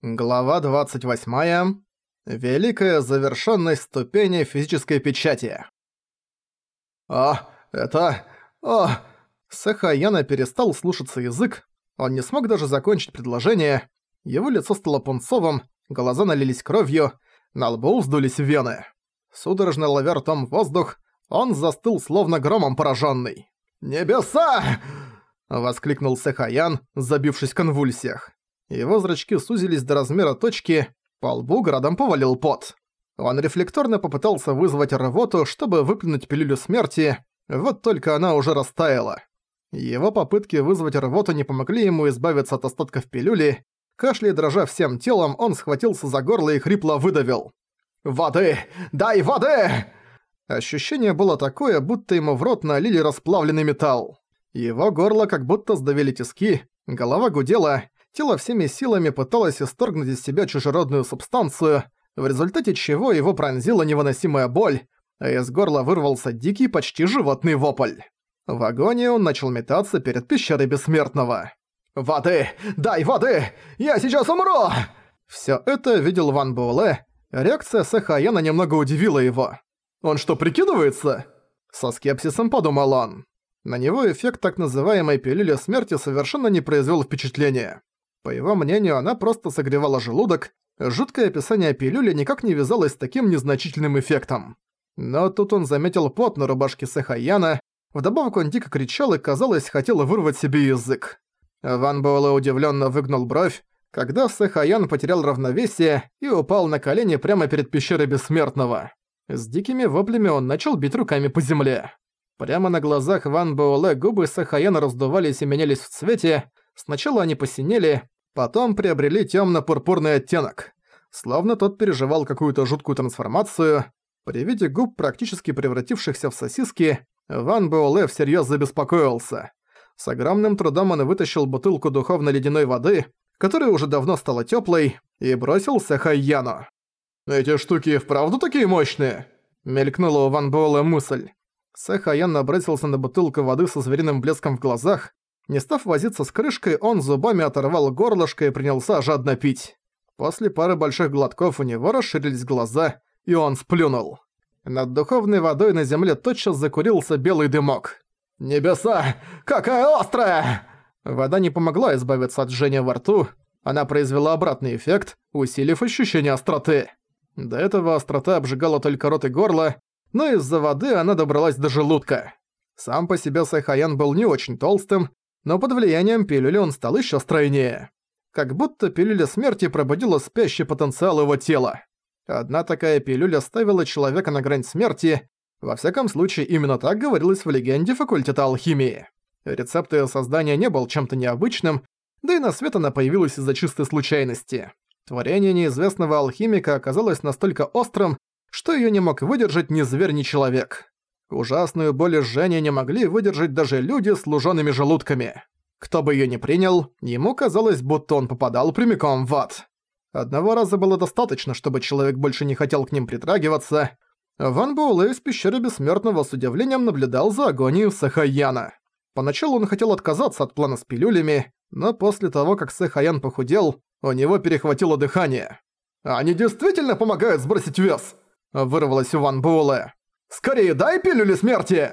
Глава 28. Великая завершенность ступени физической печати. «А, это... а...» Сахаяна перестал слушаться язык, он не смог даже закончить предложение, его лицо стало пунцовым, глаза налились кровью, на лбу вздулись вены. Судорожно ловя ртом воздух, он застыл словно громом пораженный. «Небеса!» — воскликнул Сахаян, забившись в конвульсиях. Его зрачки сузились до размера точки, по лбу градом повалил пот. Он рефлекторно попытался вызвать рвоту, чтобы выплюнуть пилюлю смерти, вот только она уже растаяла. Его попытки вызвать рвоту не помогли ему избавиться от остатков пилюли. Кашляя дрожа всем телом, он схватился за горло и хрипло выдавил. «Воды! Дай воды!» Ощущение было такое, будто ему в рот налили расплавленный металл. Его горло как будто сдавили тиски, голова гудела, тело всеми силами пыталось исторгнуть из себя чужеродную субстанцию, в результате чего его пронзила невыносимая боль, а из горла вырвался дикий, почти животный вопль. В агонии он начал метаться перед пещерой Бессмертного. «Воды! Дай воды! Я сейчас умру!» Все это видел Ван Буэлэ. Реакция Сэхаяна немного удивила его. «Он что, прикидывается?» Со скепсисом подумал он. На него эффект так называемой пилюли смерти совершенно не произвел впечатления. По его мнению, она просто согревала желудок, жуткое описание пилюли никак не вязалось с таким незначительным эффектом. Но тут он заметил пот на рубашке Сахаяна, вдобавок он дико кричал и, казалось, хотел вырвать себе язык. Ван Буэлэ удивленно выгнул бровь, когда Сахаян потерял равновесие и упал на колени прямо перед пещерой Бессмертного. С дикими воплями он начал бить руками по земле. Прямо на глазах Ван Буэлэ губы Сахаяна раздувались и менялись в цвете, Сначала они посинели, потом приобрели темно-пурпурный оттенок. Словно тот переживал какую-то жуткую трансформацию. При виде губ, практически превратившихся в сосиски, Ван Буэлэ всерьез забеспокоился. С огромным трудом он вытащил бутылку духовно-ледяной воды, которая уже давно стала теплой, и бросился Хайяну. «Эти штуки вправду такие мощные?» — мелькнула у Ван Буэлэ мысль. Сэхаян набросился на бутылку воды со звериным блеском в глазах, не став возиться с крышкой, он зубами оторвал горлышко и принялся жадно пить. После пары больших глотков у него расширились глаза, и он сплюнул. Над духовной водой на земле тотчас закурился белый дымок. «Небеса! Какая острая!» Вода не помогла избавиться от жжения во рту, она произвела обратный эффект, усилив ощущение остроты. До этого острота обжигала только рот и горло, но из-за воды она добралась до желудка. Сам по себе Сайхаян был не очень толстым, но под влиянием пилюли он стал еще стройнее. Как будто пилюля смерти пробудила спящий потенциал его тела. Одна такая пилюля ставила человека на грань смерти, во всяком случае именно так говорилось в легенде факультета алхимии. Рецепт ее создания не был чем-то необычным, да и на свет она появилась из-за чистой случайности. Творение неизвестного алхимика оказалось настолько острым, что ее не мог выдержать ни зверь, ни человек. Ужасную боль и жжение не могли выдержать даже люди с лужеными желудками. Кто бы её не принял, ему казалось, будто он попадал прямиком в ад. Одного раза было достаточно, чтобы человек больше не хотел к ним притрагиваться. Ван Буэлэ из пещеры Бессмертного с удивлением наблюдал за агонией Сахаяна. Поначалу он хотел отказаться от плана с пилюлями, но после того, как Сахаян похудел, у него перехватило дыхание. «Они действительно помогают сбросить вес!» – вырвалось у Ван Буэлэ. Скорее дай пилюлю смерти!»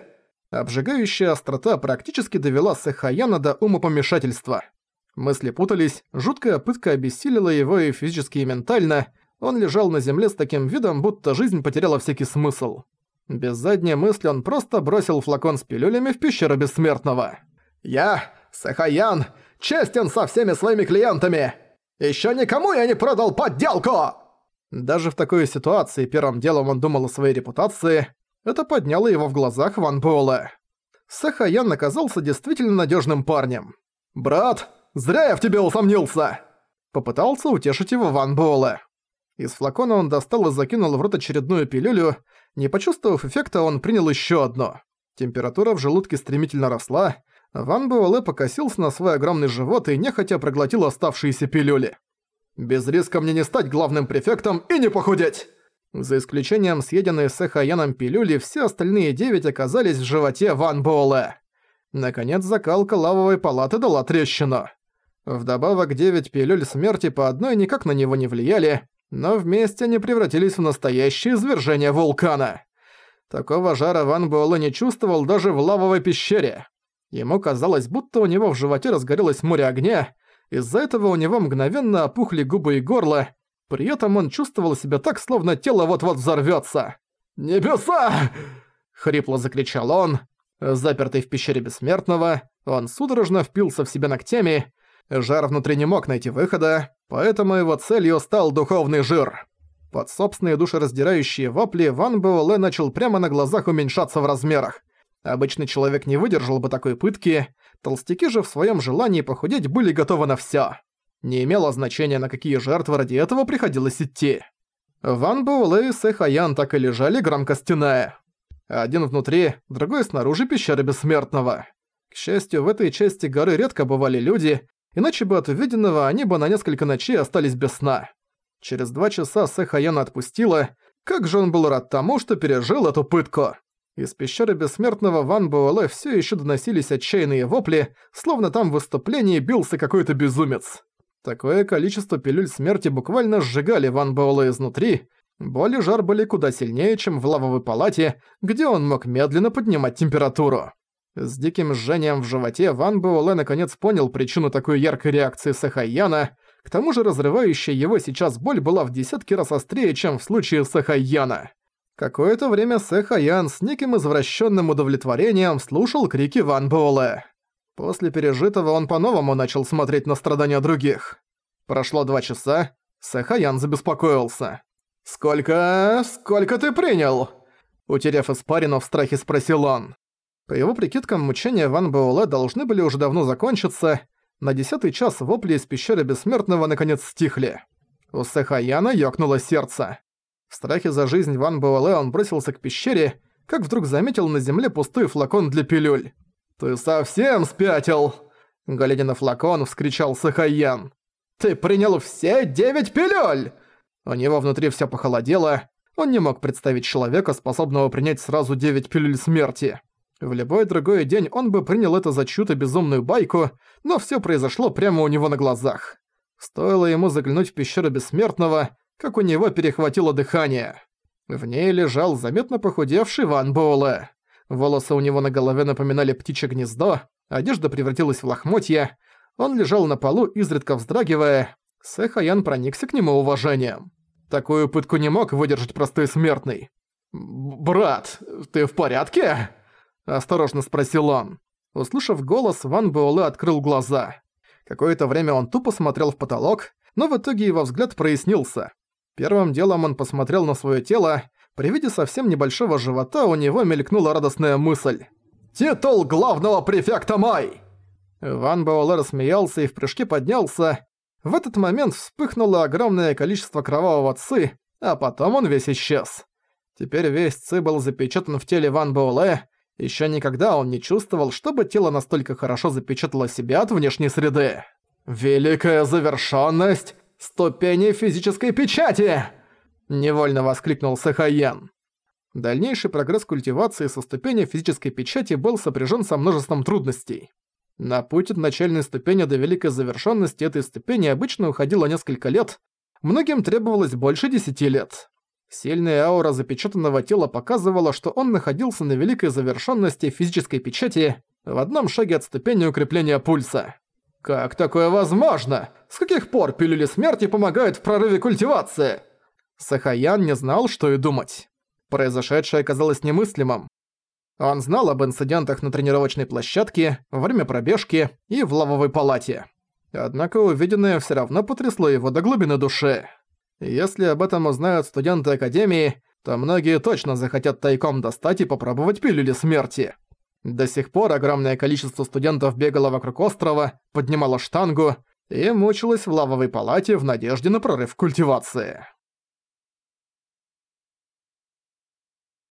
Обжигающая острота практически довела Сахаяна до умопомешательства. Мысли путались, жуткая пытка обессилила его и физически, и ментально. Он лежал на земле с таким видом, будто жизнь потеряла всякий смысл. Без задней мысли он просто бросил флакон с пилюлями в пещеру бессмертного. «Я, Сахаян, честен со всеми своими клиентами! Еще никому я не продал подделку!» Даже в такой ситуации первым делом он думал о своей репутации, это подняло его в глазах Ван Буэлэ. Сахаян оказался действительно надежным парнем. «Брат, зря я в тебе усомнился!» Попытался утешить его Ван Буэлэ. Из флакона он достал и закинул в рот очередную пилюлю. Не почувствовав эффекта, он принял еще одно. Температура в желудке стремительно росла. Ван Буэлэ покосился на свой огромный живот и нехотя проглотил оставшиеся пилюли. «Без риска мне не стать главным префектом и не похудеть!» За исключением съеденной с Эхаяном пилюли, все остальные девять оказались в животе Ван Буэлэ. Наконец, закалка лавовой палаты дала трещину. Вдобавок, девять пилюль смерти по одной никак на него не влияли, но вместе они превратились в настоящее извержение вулкана. Такого жара Ван Буэлэ не чувствовал даже в лавовой пещере. Ему казалось, будто у него в животе разгорелось море огня, из-за этого у него мгновенно опухли губы и горло, при этом он чувствовал себя так, словно тело вот-вот взорвётся. «Небеса!» — хрипло закричал он. Запертый в пещере Бессмертного, он судорожно впился в себя ногтями. Жар внутри не мог найти выхода, поэтому его целью стал духовный жир. Под собственные душераздирающие вопли Ван Буэлэ начал прямо на глазах уменьшаться в размерах. Обычный человек не выдержал бы такой пытки, толстяки же в своем желании похудеть были готовы на всё. Не имело значения, на какие жертвы ради этого приходилось идти. Ван Буэлэ и Сэхаян так и лежали, громко стеная. Один внутри, другой снаружи пещеры Бессмертного. К счастью, в этой части горы редко бывали люди, иначе бы от увиденного они бы на несколько ночей остались без сна. Через два часа Сэхаяна отпустила, как же он был рад тому, что пережил эту пытку. Из пещеры Бессмертного Ван Буэлэ все еще доносились отчаянные вопли, словно там в выступлении бился какой-то безумец. Такое количество пилюль смерти буквально сжигали Ван Боула изнутри, Боли жар были куда сильнее, чем в лавовой палате, где он мог медленно поднимать температуру. С диким жжением в животе Ван Буэлэ наконец понял причину такой яркой реакции Сахаяна, к тому же разрывающая его сейчас боль была в десятки раз острее, чем в случае Сахаяна. Какое-то время Сахаян с неким извращенным удовлетворением слушал крики Ван Буэлэ. После пережитого он по-новому начал смотреть на страдания других. Прошло два часа, Сахаян забеспокоился. «Сколько... сколько ты принял?» Утеряв испарину, в страхе спросил он. По его прикидкам, мучения Ван Буэлэ должны были уже давно закончиться. На десятый час вопли из пещеры Бессмертного наконец стихли. У Сахаяна ёкнуло сердце. В страхе за жизнь Ван Буэлэ он бросился к пещере, как вдруг заметил на земле пустой флакон для пилюль. «Ты совсем спятил!» Глядя на флакон, вскричал Сахайян. «Ты принял все девять пилюль!» У него внутри все похолодело. Он не мог представить человека, способного принять сразу девять пилюль смерти. В любой другой день он бы принял это за чью-то безумную байку, но все произошло прямо у него на глазах. Стоило ему заглянуть в пещеру Бессмертного, как у него перехватило дыхание. В ней лежал заметно похудевший Ван Боуле. Волосы у него на голове напоминали птичье гнездо, одежда превратилась в лохмотья. Он лежал на полу, изредка вздрагивая. Сэхаян проникся к нему уважением. Такую пытку не мог выдержать простой смертный. «Брат, ты в порядке?» – осторожно спросил он. Услышав голос, Ван Буэлэ открыл глаза. Какое-то время он тупо смотрел в потолок, но в итоге его взгляд прояснился. Первым делом он посмотрел на свое тело, при виде совсем небольшого живота у него мелькнула радостная мысль. «Титул главного префекта Май!» Ван Боулер смеялся и в прыжке поднялся. В этот момент вспыхнуло огромное количество кровавого ци, а потом он весь исчез. Теперь весь ци был запечатан в теле Ван Боуле. Еще никогда он не чувствовал, чтобы тело настолько хорошо запечатало себя от внешней среды. «Великая завершенность ступени физической печати!» – невольно воскликнул Сахаян. Дальнейший прогресс культивации со ступени физической печати был сопряжен со множеством трудностей. На путь от начальной ступени до великой завершенности этой ступени обычно уходило несколько лет, многим требовалось больше 10 лет. Сильная аура запечатанного тела показывала, что он находился на великой завершенности физической печати в одном шаге от ступени укрепления пульса. «Как такое возможно? С каких пор пилюли смерти помогают в прорыве культивации?» Сахаян не знал, что и думать. Произошедшее казалось немыслимым. Он знал об инцидентах на тренировочной площадке, во время пробежки и в лавовой палате. Однако увиденное всё равно потрясло его до глубины души. Если об этом узнают студенты Академии, то многие точно захотят тайком достать и попробовать пилюли смерти. До сих пор огромное количество студентов бегало вокруг острова, поднимало штангу и мучилось в лавовой палате в надежде на прорыв культивации.